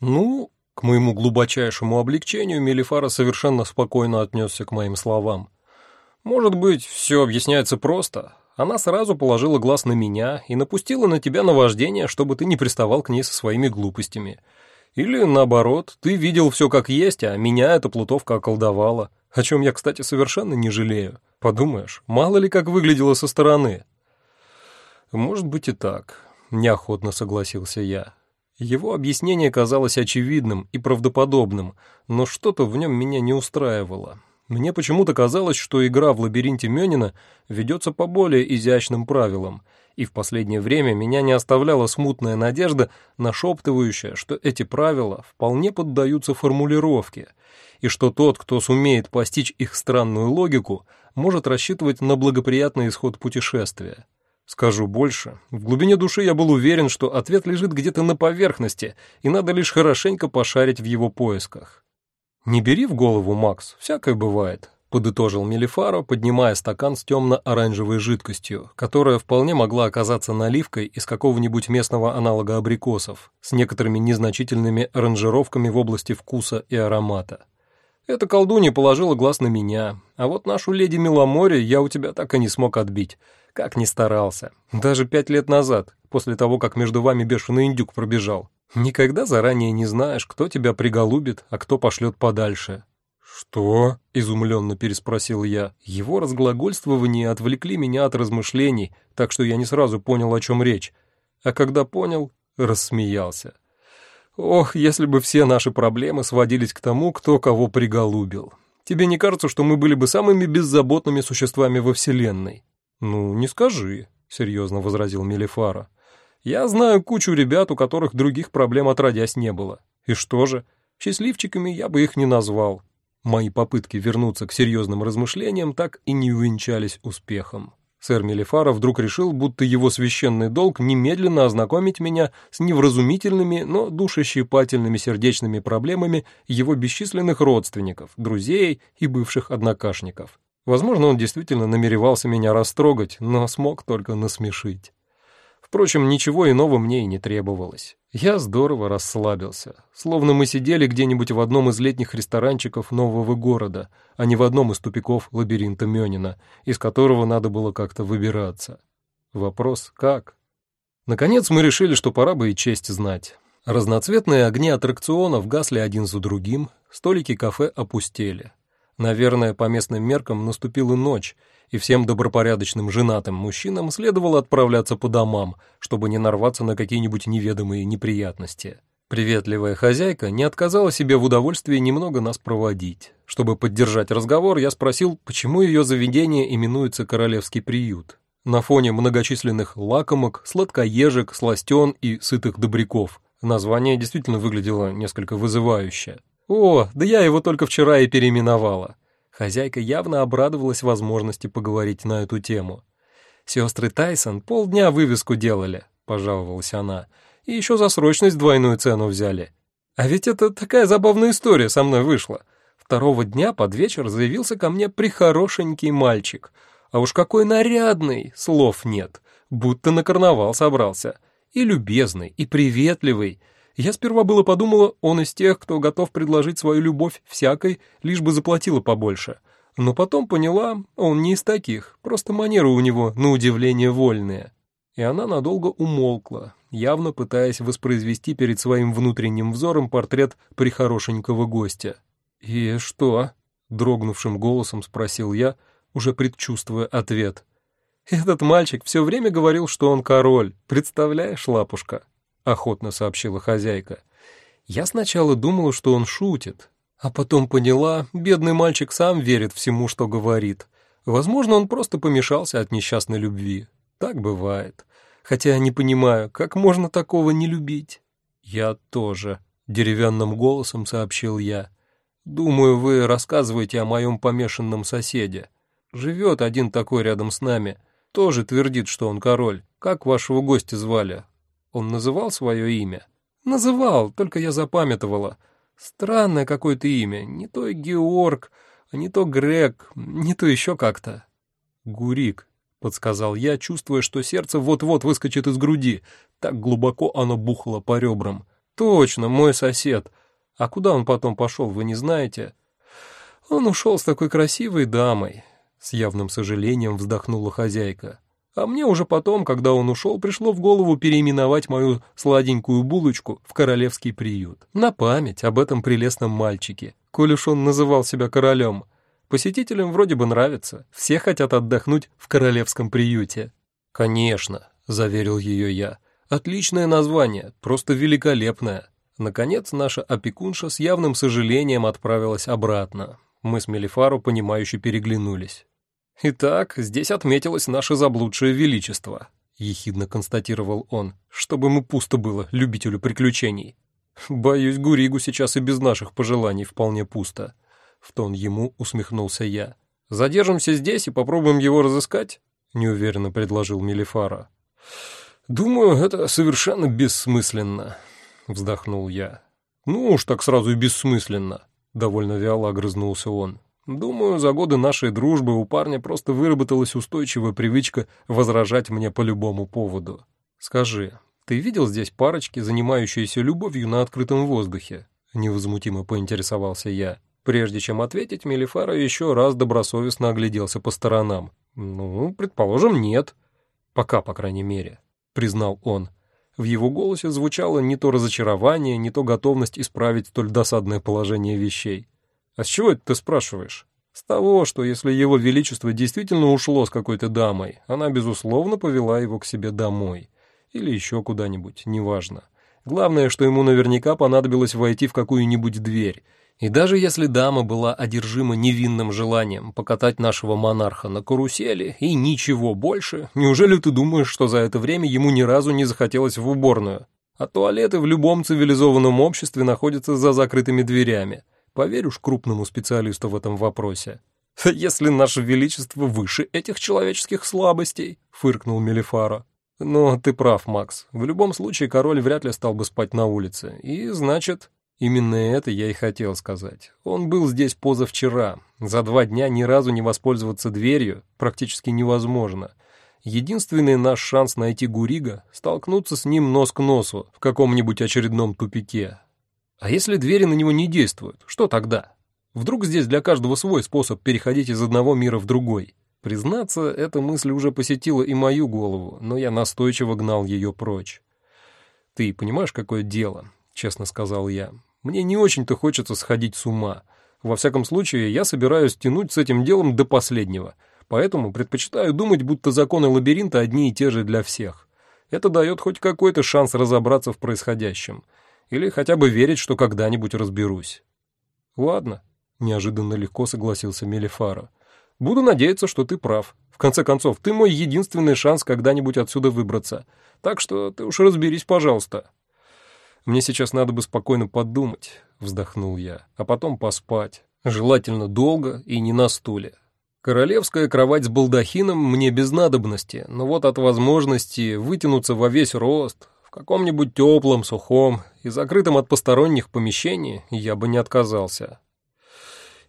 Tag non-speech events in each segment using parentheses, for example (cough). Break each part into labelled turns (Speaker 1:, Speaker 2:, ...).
Speaker 1: Ну, к моему глубочайшему облегчению Мелифара совершенно спокойно отнесся к моим словам. Может быть, все объясняется просто. Она сразу положила глаз на меня и напустила на тебя наваждение, чтобы ты не приставал к ней со своими глупостями. Или, наоборот, ты видел все как есть, а меня эта плутовка околдовала, о чем я, кстати, совершенно не жалею. Подумаешь, мало ли как выглядело со стороны. Может быть и так, неохотно согласился я. Его объяснение казалось очевидным и правдоподобным, но что-то в нем меня не устраивало. Мне почему-то казалось, что игра в лабиринте Мёнина ведется по более изящным правилам, и в последнее время меня не оставляла смутная надежда, нашептывающая, что эти правила вполне поддаются формулировке, и что тот, кто сумеет постичь их странную логику, может рассчитывать на благоприятный исход путешествия. Скажу больше, в глубине души я был уверен, что ответ лежит где-то на поверхности, и надо лишь хорошенько пошарить в его поисках. «Не бери в голову, Макс, всякое бывает», — подытожил Мелифаро, поднимая стакан с темно-оранжевой жидкостью, которая вполне могла оказаться наливкой из какого-нибудь местного аналога абрикосов, с некоторыми незначительными аранжировками в области вкуса и аромата. «Эта колдунья положила глаз на меня, а вот нашу леди Миломоре я у тебя так и не смог отбить, как ни старался. Даже пять лет назад, после того, как между вами бешеный индюк пробежал. Никогда заранее не знаешь, кто тебя приголубит, а кто пошлет подальше. «Что?» — изумленно переспросил я. Его разглагольствования отвлекли меня от размышлений, так что я не сразу понял, о чем речь. А когда понял, рассмеялся. «Ох, если бы все наши проблемы сводились к тому, кто кого приголубил. Тебе не кажется, что мы были бы самыми беззаботными существами во Вселенной?» «Ну, не скажи», — серьезно возразил Мелифара. Я знаю кучу ребят, у которых других проблем отродясь не было. И что же? Счастливчиками я бы их не назвал. Мои попытки вернуться к серьезным размышлениям так и не увенчались успехом. Сэр Мелифара вдруг решил, будто его священный долг немедленно ознакомить меня с невразумительными, но душещипательными сердечными проблемами его бесчисленных родственников, друзей и бывших однокашников. Возможно, он действительно намеревался меня растрогать, но смог только насмешить. Впрочем, ничего иного мне и не требовалось. Я здорово расслабился, словно мы сидели где-нибудь в одном из летних ресторанчиков нового города, а не в одном из тупиков лабиринта Мёнина, из которого надо было как-то выбираться. Вопрос «как?». Наконец мы решили, что пора бы и честь знать. Разноцветные огни аттракционов гасли один за другим, столики кафе опустели. Наверное, по местным меркам наступила ночь, и всем добропорядочным женатым мужчинам следовало отправляться по домам, чтобы не нарваться на какие-нибудь неведомые неприятности. Приветливая хозяйка не отказала себе в удовольствии немного нас проводить. Чтобы поддержать разговор, я спросил, почему ее заведение именуется «Королевский приют». На фоне многочисленных лакомок, сладкоежек, сластен и сытых добряков. Название действительно выглядело несколько вызывающе. «О, да я его только вчера и переименовала. Хозяйка явно обрадовалась возможности поговорить на эту тему. «Сестры Тайсон полдня вывеску делали», — пожаловалась она, «и еще за срочность двойную цену взяли. А ведь это такая забавная история со мной вышла. Второго дня под вечер заявился ко мне прихорошенький мальчик. А уж какой нарядный, слов нет, будто на карнавал собрался. И любезный, и приветливый, я сперва было подумала, он из тех, кто готов предложить свою любовь всякой, лишь бы заплатила побольше. Но потом поняла, он не из таких, просто манеры у него, на удивление, вольные. И она надолго умолкла, явно пытаясь воспроизвести перед своим внутренним взором портрет прихорошенького гостя. «И что?» — дрогнувшим голосом спросил я, уже предчувствуя ответ. «Этот мальчик все время говорил, что он король, представляешь, лапушка?» Охотно сообщила хозяйка. Я сначала думала, что он шутит, а потом поняла, бедный мальчик сам верит всему, что говорит. Возможно, он просто помешался от несчастной любви. Так бывает. Хотя я не понимаю, как можно такого не любить. Я тоже, деревянным голосом сообщил я. Думаю, вы рассказываете о моем помешанном соседе. Живет один такой рядом с нами. Тоже твердит, что он король. Как вашего гостя звали? Он называл свое имя? Называл, только я запамятовала. Странное какое-то имя. Не то Георг, не то Грег, не то еще как-то. Гурик, подсказал я, чувствуя, что сердце вот-вот выскочит из груди. Так глубоко оно бухало по ребрам. Точно, мой сосед. А куда он потом пошел, вы не знаете? Он ушел с такой красивой дамой. С явным сожалением вздохнула хозяйка. А мне уже потом, когда он ушел, пришло в голову переименовать мою сладенькую булочку в королевский приют. На память об этом прелестном мальчике, коль уж он называл себя королем. Посетителям вроде бы нравится, все хотят отдохнуть в королевском приюте. «Конечно», — заверил ее я, — «отличное название, просто великолепное». Наконец, наша опекунша с явным сожалением отправилась обратно. Мы с Мелифару, понимающе переглянулись. «Итак, здесь отметилось наше заблудшее величество», — ехидно констатировал он, «чтобы ему пусто было, любителю приключений». «Боюсь, Гуригу сейчас и без наших пожеланий вполне пусто», — в тон ему усмехнулся я. «Задержимся здесь и попробуем его разыскать?» — неуверенно предложил Мелифара. «Думаю, это совершенно бессмысленно», — вздохнул я. «Ну уж так сразу и бессмысленно», — довольно вяло огрызнулся он. Думаю, за годы нашей дружбы у парня просто выработалась устойчивая привычка возражать мне по любому поводу. Скажи, ты видел здесь парочки, занимающиеся любовью на открытом воздухе? Невозмутимо поинтересовался я. Прежде чем ответить, Мелифара еще раз добросовестно огляделся по сторонам. «Ну, предположим, нет. Пока, по крайней мере», — признал он. В его голосе звучало не то разочарование, не то готовность исправить столь досадное положение вещей. А с чего это ты спрашиваешь? С того, что если его величество действительно ушло с какой-то дамой, она, безусловно, повела его к себе домой. Или еще куда-нибудь, неважно. Главное, что ему наверняка понадобилось войти в какую-нибудь дверь. И даже если дама была одержима невинным желанием покатать нашего монарха на карусели и ничего больше, неужели ты думаешь, что за это время ему ни разу не захотелось в уборную? А туалеты в любом цивилизованном обществе находятся за закрытыми дверями. Поверь уж крупному специалисту в этом вопросе. (laughs) «Если наше величество выше этих человеческих слабостей», — фыркнул Мелифара. «Но ты прав, Макс. В любом случае король вряд ли стал бы спать на улице. И, значит, именно это я и хотел сказать. Он был здесь позавчера. За два дня ни разу не воспользоваться дверью практически невозможно. Единственный наш шанс найти Гурига — столкнуться с ним нос к носу в каком-нибудь очередном тупике. А если двери на него не действуют, что тогда? Вдруг здесь для каждого свой способ переходить из одного мира в другой? Признаться, эта мысль уже посетила и мою голову, но я настойчиво гнал ее прочь. «Ты понимаешь, какое дело?» — честно сказал я. «Мне не очень-то хочется сходить с ума. Во всяком случае, я собираюсь тянуть с этим делом до последнего, поэтому предпочитаю думать, будто законы лабиринта одни и те же для всех. Это дает хоть какой-то шанс разобраться в происходящем» или хотя бы верить, что когда-нибудь разберусь. Ладно, неожиданно легко согласился Мелифара. Буду надеяться, что ты прав. В конце концов, ты мой единственный шанс когда-нибудь отсюда выбраться. Так что ты уж разберись, пожалуйста. Мне сейчас надо бы спокойно подумать, вздохнул я, а потом поспать. Желательно долго и не на стуле. Королевская кровать с балдахином мне без надобности, но вот от возможности вытянуться во весь рост, каком-нибудь теплом, сухом и закрытом от посторонних помещении я бы не отказался.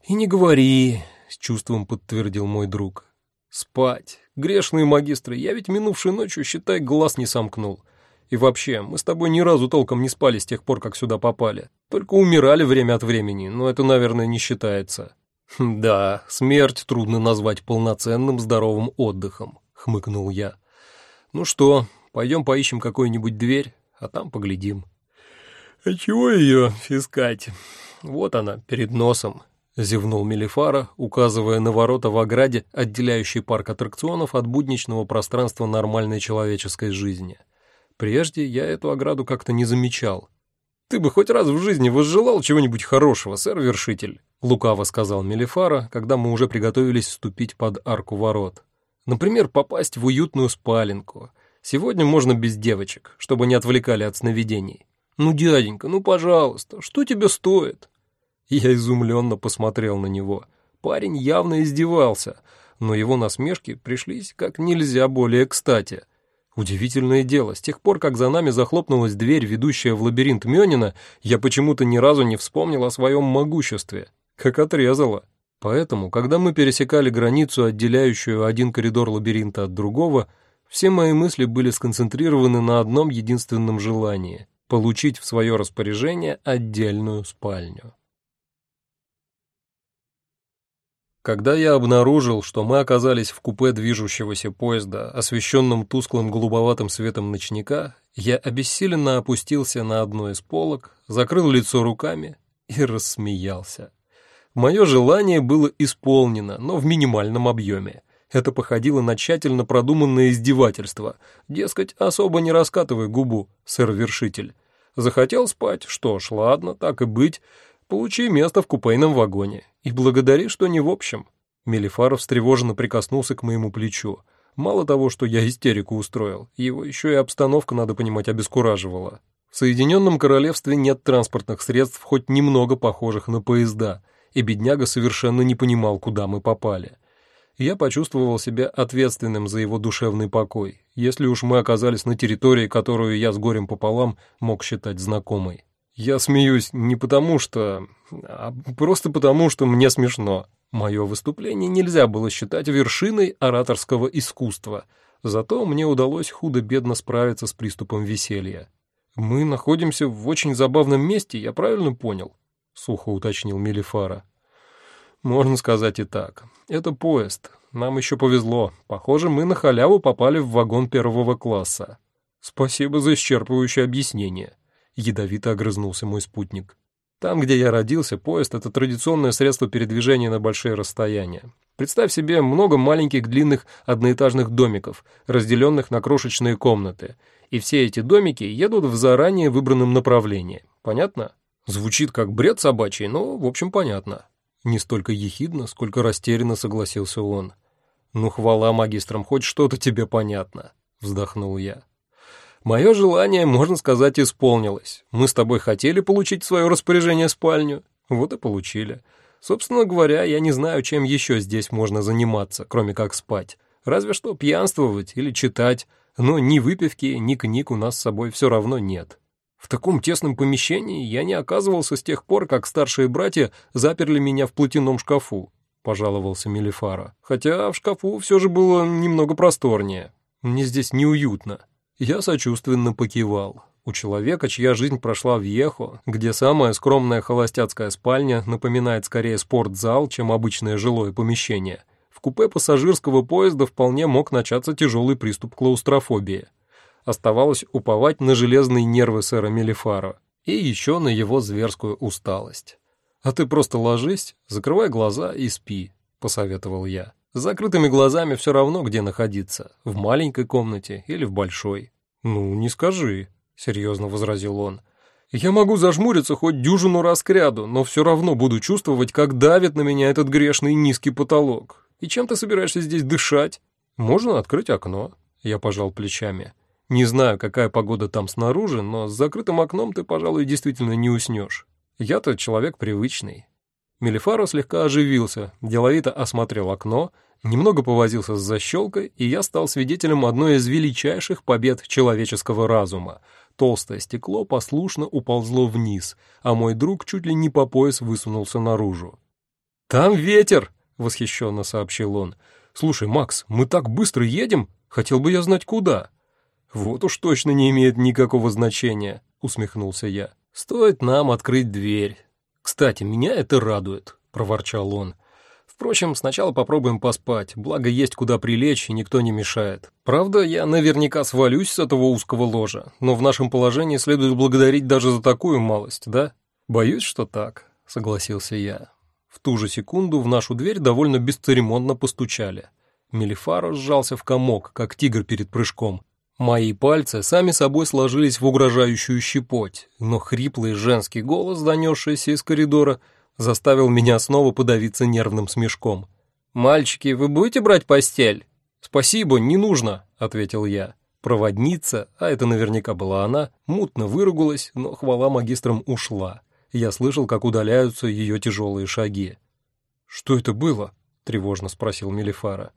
Speaker 1: «И не говори», — с чувством подтвердил мой друг. «Спать. Грешные магистры, я ведь минувшей ночью, считай, глаз не сомкнул. И вообще, мы с тобой ни разу толком не спали с тех пор, как сюда попали. Только умирали время от времени, но это, наверное, не считается». «Да, смерть трудно назвать полноценным здоровым отдыхом», — хмыкнул я. «Ну что, Пойдем поищем какую-нибудь дверь, а там поглядим». «А чего ее искать? Вот она, перед носом», — зевнул Мелифара, указывая на ворота в ограде, отделяющие парк аттракционов от будничного пространства нормальной человеческой жизни. Прежде я эту ограду как-то не замечал. «Ты бы хоть раз в жизни возжелал чего-нибудь хорошего, сэр-вершитель», — лукаво сказал Мелифара, когда мы уже приготовились вступить под арку ворот. «Например, попасть в уютную спаленку, Сегодня можно без девочек, чтобы не отвлекали от сновидений. Ну, дяденька, ну, пожалуйста, что тебе стоит?» Я изумленно посмотрел на него. Парень явно издевался, но его насмешки пришлись как нельзя более кстати. Удивительное дело, с тех пор, как за нами захлопнулась дверь, ведущая в лабиринт Мёнина, я почему-то ни разу не вспомнил о своем могуществе. Как отрезало. Поэтому, когда мы пересекали границу, отделяющую один коридор лабиринта от другого, все мои мысли были сконцентрированы на одном единственном желании получить в свое распоряжение отдельную спальню. Когда я обнаружил, что мы оказались в купе движущегося поезда, освещенном тусклым голубоватым светом ночника, я обессиленно опустился на одно из полок, закрыл лицо руками и рассмеялся. Мое желание было исполнено, но в минимальном объеме. Это походило на тщательно продуманное издевательство. Дескать, особо не раскатывай губу, сэр-вершитель. Захотел спать? Что ж, ладно, так и быть. Получи место в купейном вагоне. И благодари, что не в общем. Мелифаров встревоженно прикоснулся к моему плечу. Мало того, что я истерику устроил, его еще и обстановка, надо понимать, обескураживала. В Соединенном Королевстве нет транспортных средств, хоть немного похожих на поезда, и бедняга совершенно не понимал, куда мы попали. Я почувствовал себя ответственным за его душевный покой, если уж мы оказались на территории, которую я с горем пополам мог считать знакомой. Я смеюсь не потому что... а просто потому, что мне смешно. Мое выступление нельзя было считать вершиной ораторского искусства, зато мне удалось худо-бедно справиться с приступом веселья. «Мы находимся в очень забавном месте, я правильно понял?» — сухо уточнил Мелифара. «Можно сказать и так. Это поезд. Нам еще повезло. Похоже, мы на халяву попали в вагон первого класса. Спасибо за исчерпывающее объяснение». Ядовито огрызнулся мой спутник. Там, где я родился, поезд — это традиционное средство передвижения на большие расстояния. Представь себе много маленьких длинных одноэтажных домиков, разделенных на крошечные комнаты. И все эти домики едут в заранее выбранном направлении. Понятно? Звучит как бред собачий, но, в общем, понятно. Не столько ехидно, сколько растерянно согласился он. «Ну, хвала магистрам, хоть что-то тебе понятно», — вздохнул я. Мое желание, можно сказать, исполнилось. Мы с тобой хотели получить в свое распоряжение спальню, вот и получили. Собственно говоря, я не знаю, чем еще здесь можно заниматься, кроме как спать. Разве что пьянствовать или читать, но ни выпивки, ни книг у нас с собой все равно нет. В таком тесном помещении я не оказывался с тех пор, как старшие братья заперли меня в платяном шкафу, пожаловался Мелифара. Хотя в шкафу все же было немного просторнее. Мне здесь неуютно. Я сочувственно покивал. У человека, чья жизнь прошла в Ехо, где самая скромная холостяцкая спальня напоминает скорее спортзал, чем обычное жилое помещение, в купе пассажирского поезда вполне мог начаться тяжелый приступ клаустрофобии. Оставалось уповать на железные нервы сэра Мелифара и еще на его зверскую усталость. «А ты просто ложись, закрывай глаза и спи», — посоветовал я. С закрытыми глазами все равно, где находиться, в маленькой комнате или в большой. «Ну, не скажи», — серьезно возразил он. «Я могу зажмуриться хоть дюжину раз к ряду, но все равно буду чувствовать, как давит на меня этот грешный низкий потолок. И чем ты собираешься здесь дышать? Можно открыть окно». Я пожал плечами. «Не знаю, какая погода там снаружи, но с закрытым окном ты, пожалуй, действительно не уснешь. Я-то человек привычный». Мелифаро слегка оживился, деловито осмотрел окно — Немного повозился с защелкой, и я стал свидетелем одной из величайших побед человеческого разума. Толстое стекло послушно уползло вниз, а мой друг чуть ли не по пояс высунулся наружу. «Там ветер!» — восхищенно сообщил он. «Слушай, Макс, мы так быстро едем? Хотел бы я знать, куда». «Вот уж точно не имеет никакого значения», — усмехнулся я. «Стоит нам открыть дверь». «Кстати, меня это радует», — проворчал он. Впрочем, сначала попробуем поспать, благо есть куда прилечь и никто не мешает. Правда, я наверняка свалюсь с этого узкого ложа, но в нашем положении следует благодарить даже за такую малость, да? Боюсь, что так, согласился я. В ту же секунду в нашу дверь довольно бесцеремонно постучали. Мелифаро сжался в комок, как тигр перед прыжком. Мои пальцы сами собой сложились в угрожающую щепоть, но хриплый женский голос, донесшийся из коридора, — заставил меня снова подавиться нервным смешком. «Мальчики, вы будете брать постель?» «Спасибо, не нужно», — ответил я. Проводница, а это наверняка была она, мутно выругалась, но хвала магистрам ушла. Я слышал, как удаляются ее тяжелые шаги. «Что это было?» — тревожно спросил Мелифара.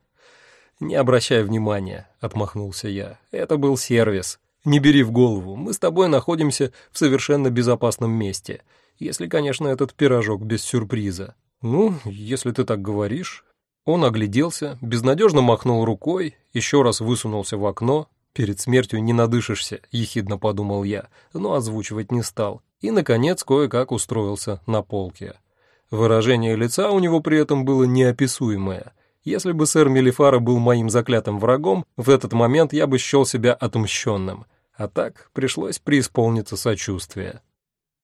Speaker 1: «Не обращай внимания», — отмахнулся я. «Это был сервис. Не бери в голову, мы с тобой находимся в совершенно безопасном месте. Если, конечно, этот пирожок без сюрприза. Ну, если ты так говоришь. Он огляделся, безнадежно махнул рукой, еще раз высунулся в окно, Перед смертью не надышишься, ехидно подумал я, но озвучивать не стал. И, наконец, кое-как устроился на полке. Выражение лица у него при этом было неописуемое. Если бы сэр Мелифара был моим заклятым врагом, в этот момент я бы счел себя отмщенным. А так пришлось преисполниться сочувствия.